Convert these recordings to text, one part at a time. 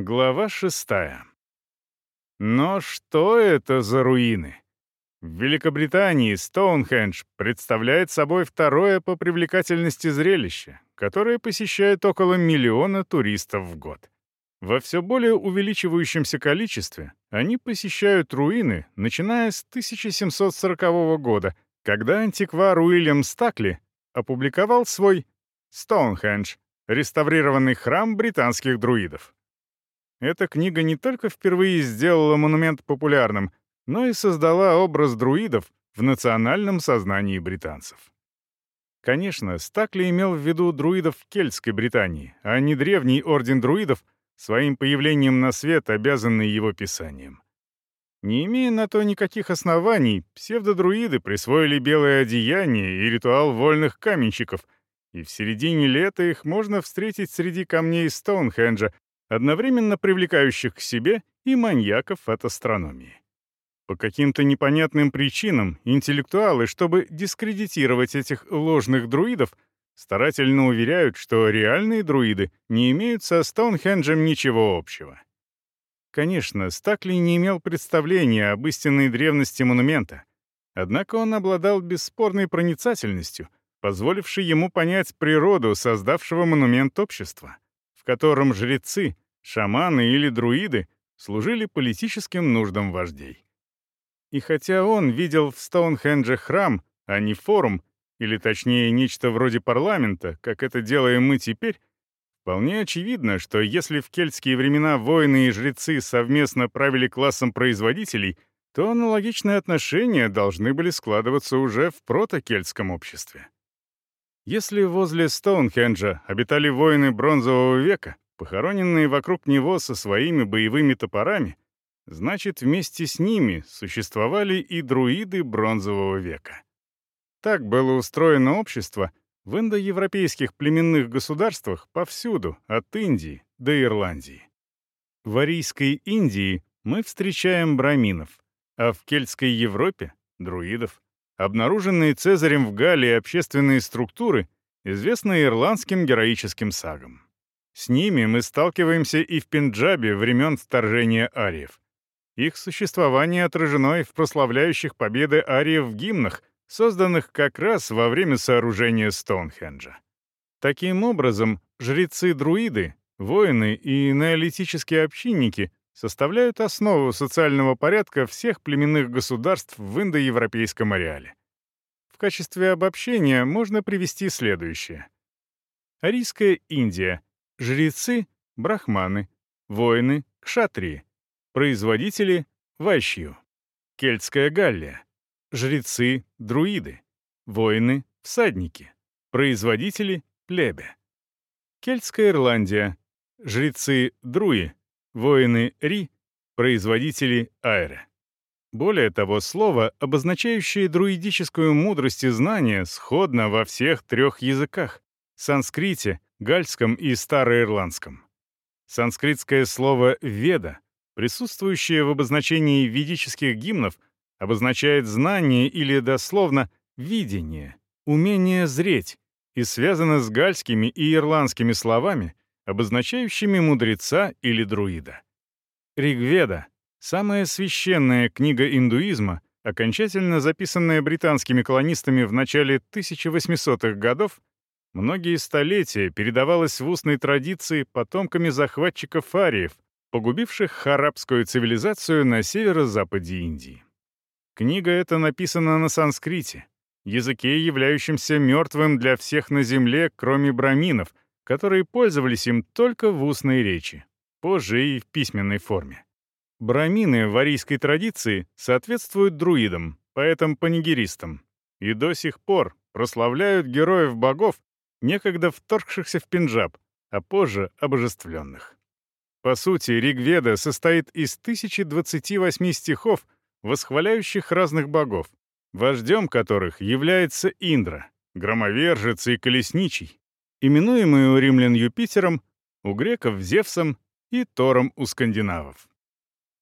Глава шестая. Но что это за руины? В Великобритании Стоунхендж представляет собой второе по привлекательности зрелище, которое посещает около миллиона туристов в год. Во все более увеличивающемся количестве они посещают руины, начиная с 1740 года, когда антиквар Уильям Стакли опубликовал свой «Стоунхендж» — реставрированный храм британских друидов. Эта книга не только впервые сделала монумент популярным, но и создала образ друидов в национальном сознании британцев. Конечно, Стакли имел в виду друидов Кельтской Британии, а не древний орден друидов, своим появлением на свет, обязанный его писанием. Не имея на то никаких оснований, псевдодруиды присвоили белое одеяние и ритуал вольных каменщиков, и в середине лета их можно встретить среди камней Стоунхенджа, одновременно привлекающих к себе и маньяков от астрономии. По каким-то непонятным причинам интеллектуалы, чтобы дискредитировать этих ложных друидов, старательно уверяют, что реальные друиды не имеют со Стоунхенджем ничего общего. Конечно, Стакли не имел представления об истинной древности монумента, однако он обладал бесспорной проницательностью, позволившей ему понять природу создавшего монумент общества котором жрецы, шаманы или друиды служили политическим нуждам вождей. И хотя он видел в Стоунхендже храм, а не форум, или точнее нечто вроде парламента, как это делаем мы теперь, вполне очевидно, что если в кельтские времена воины и жрецы совместно правили классом производителей, то аналогичные отношения должны были складываться уже в протокельтском обществе. Если возле Стоунхенджа обитали воины бронзового века, похороненные вокруг него со своими боевыми топорами, значит, вместе с ними существовали и друиды бронзового века. Так было устроено общество в индоевропейских племенных государствах повсюду, от Индии до Ирландии. В Арийской Индии мы встречаем браминов, а в Кельтской Европе — друидов. Обнаруженные Цезарем в Галлии общественные структуры известны ирландским героическим сагам. С ними мы сталкиваемся и в Пенджабе времен вторжения ариев. Их существование отражено и в прославляющих победы ариев в гимнах, созданных как раз во время сооружения Стоунхенджа. Таким образом, жрецы-друиды, воины и неолитические общинники составляют основу социального порядка всех племенных государств в индоевропейском ареале. В качестве обобщения можно привести следующее. Арийская Индия. Жрецы — брахманы, воины — кшатрии, производители — вайщью. Кельтская Галлия. Жрецы — друиды, воины — всадники, производители — плебе. Кельтская Ирландия. Жрецы — друи, воины Ри, производители Айре. Более того, слово, обозначающее друидическую мудрость и знание, сходно во всех трех языках — санскрите, гальском и староирландском. Санскритское слово «веда», присутствующее в обозначении ведических гимнов, обозначает знание или, дословно, видение, умение зреть, и связано с гальскими и ирландскими словами, обозначающими мудреца или друида. Ригведа — самая священная книга индуизма, окончательно записанная британскими колонистами в начале 1800-х годов, многие столетия передавалась в устной традиции потомками захватчиков ариев, погубивших харабскую цивилизацию на северо-западе Индии. Книга эта написана на санскрите, языке, являющемся мертвым для всех на земле, кроме браминов — которые пользовались им только в устной речи, позже и в письменной форме. Брамины в арийской традиции соответствуют друидам, поэтам-панигеристам, и до сих пор прославляют героев богов, некогда вторгшихся в Пенджаб, а позже обожествленных. По сути, Ригведа состоит из 1028 стихов, восхваляющих разных богов, вождем которых является Индра, громовержец и колесничий, именуемые у римлян Юпитером, у греков — Зевсом и Тором у скандинавов.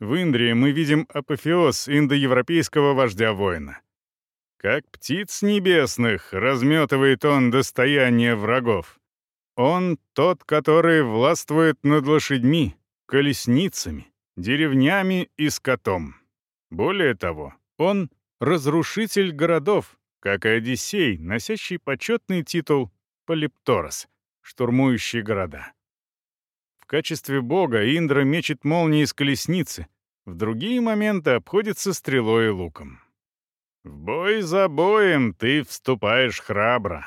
В Индрии мы видим апофеоз индоевропейского вождя-воина. Как птиц небесных разметывает он достояние врагов. Он тот, который властвует над лошадьми, колесницами, деревнями и скотом. Более того, он — разрушитель городов, как и Одиссей, носящий почетный титул Полипторос, штурмующий города. В качестве бога Индра мечет молнии из колесницы, в другие моменты обходится стрелой и луком. В бой за боем ты вступаешь храбро.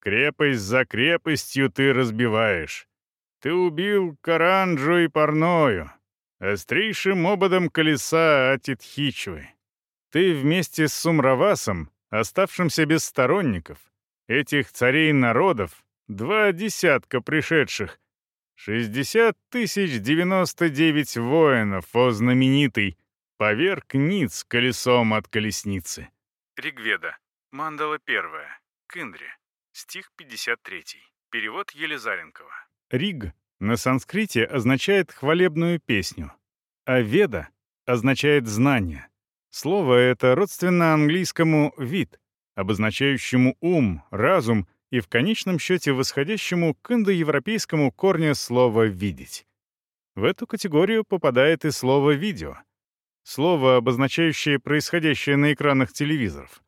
Крепость за крепостью ты разбиваешь. Ты убил Каранджу и Парною, острейшим ободом колеса Атитхичвы. Ты вместе с Сумравасом, оставшимся без сторонников, этих царей народов, два десятка пришедших, шестьдесят тысяч девяносто девять воинов, о знаменитый, поверг ниц колесом от колесницы. Ригведа. Мандала первая. Киндри. Стих 53. Перевод Елизаренкова. Риг на санскрите означает хвалебную песню, а веда означает знание. Слово это родственно английскому «вид», обозначающему ум, разум и в конечном счете восходящему к индоевропейскому корню слова «видеть». В эту категорию попадает и слово «видео», слово, обозначающее происходящее на экранах телевизоров,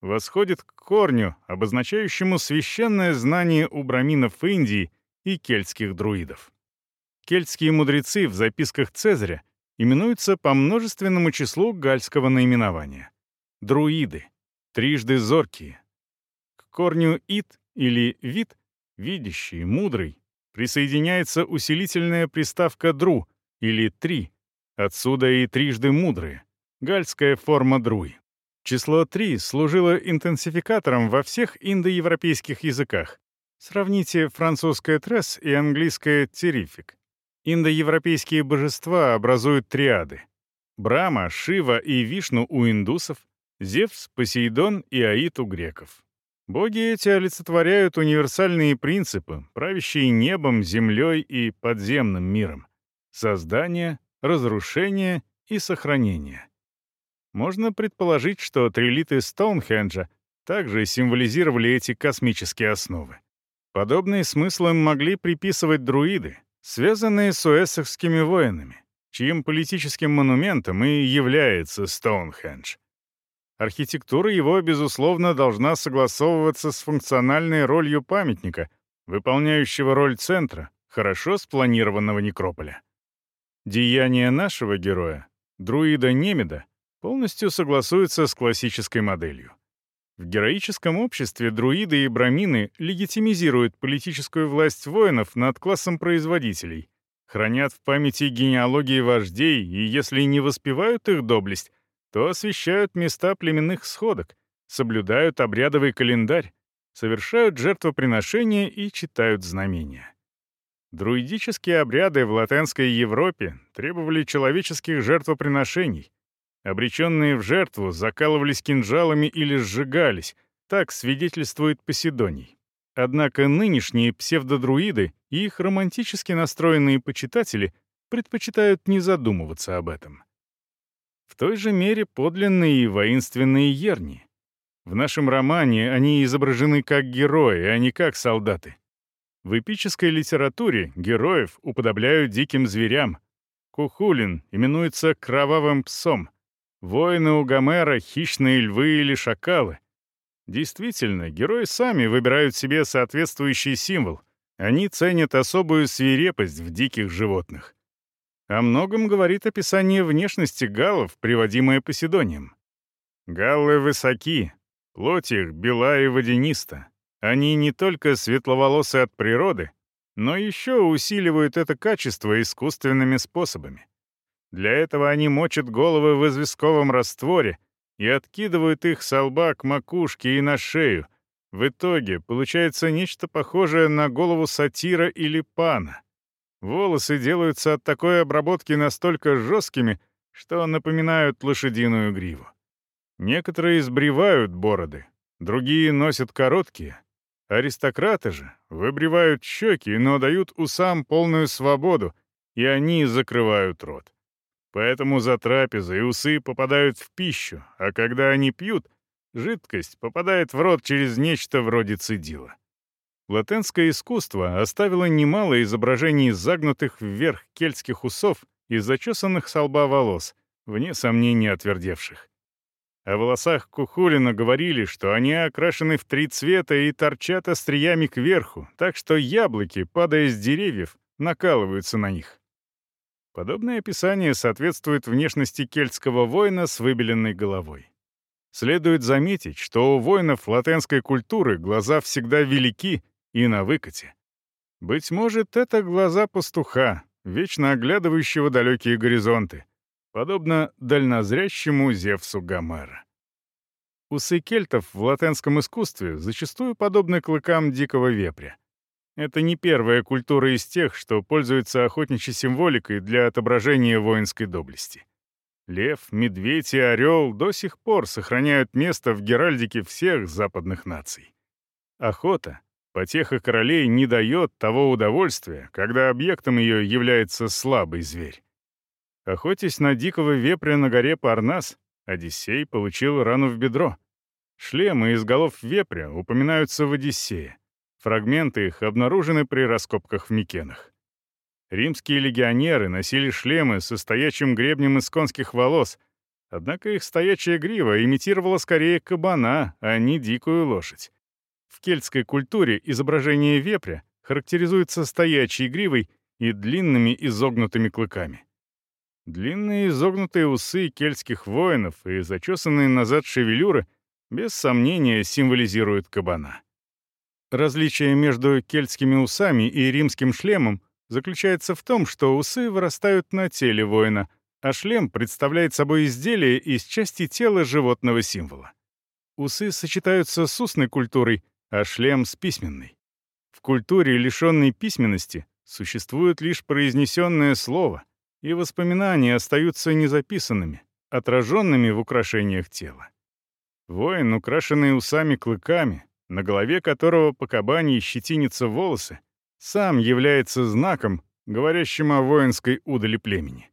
восходит к корню, обозначающему священное знание у браминов Индии и кельтских друидов. Кельтские мудрецы в записках Цезаря именуются по множественному числу гальского наименования. Друиды, трижды зоркие. К корню «ид» или «вид» — видящий, мудрый, присоединяется усилительная приставка «дру» или «три», Отсюда и трижды мудрые, гальская форма друй. Число 3 служило интенсификатором во всех индоевропейских языках. Сравните французское «трес» и английское «террифик». Индоевропейские божества образуют триады. Брама, Шива и Вишну у индусов, Зевс, Посейдон и Аид у греков. Боги эти олицетворяют универсальные принципы, правящие небом, землей и подземным миром. Создание, разрушение и сохранение. Можно предположить, что трилиты Стоунхенджа также символизировали эти космические основы. Подобные смыслы могли приписывать друиды, связанные с уэссекскими воинами, чьим политическим монументом и является Стоунхендж. Архитектура его, безусловно, должна согласовываться с функциональной ролью памятника, выполняющего роль центра, хорошо спланированного некрополя. Деяния нашего героя, друида Немеда, полностью согласуются с классической моделью. В героическом обществе друиды и брамины легитимизируют политическую власть воинов над классом производителей, хранят в памяти генеалогии вождей и, если не воспевают их доблесть, то освещают места племенных сходок, соблюдают обрядовый календарь, совершают жертвоприношения и читают знамения. Друидические обряды в Латинской Европе требовали человеческих жертвоприношений. Обреченные в жертву закалывались кинжалами или сжигались, так свидетельствует Поседоний. Однако нынешние псевдодруиды и их романтически настроенные почитатели предпочитают не задумываться об этом. В той же мере подлинные и воинственные ерни. В нашем романе они изображены как герои, а не как солдаты. В эпической литературе героев уподобляют диким зверям. Кухулин именуется кровавым псом. Воины у Гомера — хищные львы или шакалы. Действительно, герои сами выбирают себе соответствующий символ. Они ценят особую свирепость в диких животных. О многом говорит описание внешности галлов, приводимое Поседонием. Галлы высоки, плоть их бела и водяниста, они не только светловолосы от природы, но еще усиливают это качество искусственными способами. Для этого они мочат головы в известковом растворе и откидывают их с лба к макушке и на шею. В итоге получается нечто похожее на голову сатира или пана. Волосы делаются от такой обработки настолько жесткими, что напоминают лошадиную гриву. Некоторые сбривают бороды, другие носят короткие, Аристократы же выбривают щеки, но дают усам полную свободу, и они закрывают рот. Поэтому за трапезой усы попадают в пищу, а когда они пьют, жидкость попадает в рот через нечто вроде цедила. латенское искусство оставило немало изображений загнутых вверх кельтских усов и зачесанных с лба волос, вне сомнения отвердевших. О волосах Кухулина говорили, что они окрашены в три цвета и торчат остриями кверху, так что яблоки, падая с деревьев, накалываются на них. Подобное описание соответствует внешности кельтского воина с выбеленной головой. Следует заметить, что у воинов латенской культуры глаза всегда велики и на выкате. Быть может, это глаза пастуха, вечно оглядывающего далекие горизонты, подобно дальнозрящему Зевсу Гомера. Усы кельтов в латенском искусстве зачастую подобны клыкам дикого вепря. Это не первая культура из тех, что пользуется охотничьей символикой для отображения воинской доблести. Лев, медведь и орел до сих пор сохраняют место в геральдике всех западных наций. Охота, потеха королей, не дает того удовольствия, когда объектом ее является слабый зверь. Охотясь на дикого вепря на горе Парнас, Одиссей получил рану в бедро. Шлемы из голов вепря упоминаются в Одиссее. Фрагменты их обнаружены при раскопках в Микенах. Римские легионеры носили шлемы со стоячим гребнем из конских волос, однако их стоячая грива имитировала скорее кабана, а не дикую лошадь. В кельтской культуре изображение вепря характеризуется стоячей гривой и длинными изогнутыми клыками. Длинные изогнутые усы кельтских воинов и зачесанные назад шевелюры без сомнения символизируют кабана. Различие между кельтскими усами и римским шлемом заключается в том, что усы вырастают на теле воина, а шлем представляет собой изделие из части тела животного символа. Усы сочетаются с устной культурой, а шлем — с письменной. В культуре, лишенной письменности, существует лишь произнесенное слово, и воспоминания остаются незаписанными, отраженными в украшениях тела. Воин, украшенный усами-клыками, на голове которого по кабаньи щетинятся волосы, сам является знаком, говорящим о воинской удали племени.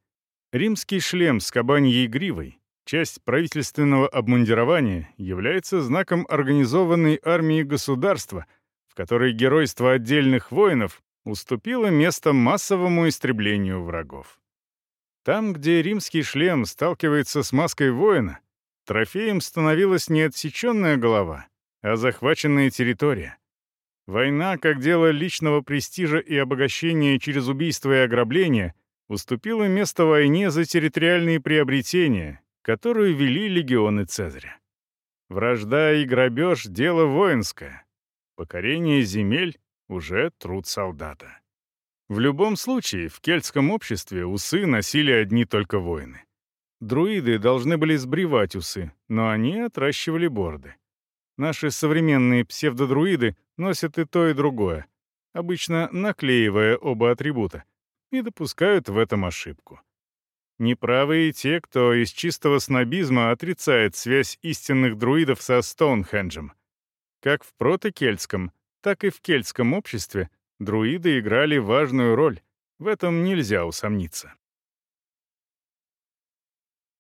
Римский шлем с кабаньей гривой, часть правительственного обмундирования, является знаком организованной армии государства, в которой геройство отдельных воинов уступило место массовому истреблению врагов. Там, где римский шлем сталкивается с маской воина, трофеем становилась не отсеченная голова, а захваченная территория. Война, как дело личного престижа и обогащения через убийство и ограбление, уступила место войне за территориальные приобретения, которую вели легионы Цезаря. Вражда и грабеж — дело воинское. Покорение земель — уже труд солдата. В любом случае, в кельтском обществе усы носили одни только воины. Друиды должны были сбривать усы, но они отращивали бороды. Наши современные псевдодруиды носят и то, и другое, обычно наклеивая оба атрибута, и допускают в этом ошибку. Неправы и те, кто из чистого снобизма отрицает связь истинных друидов со Стоунхенджем. Как в протокельтском, так и в кельтском обществе друиды играли важную роль, в этом нельзя усомниться.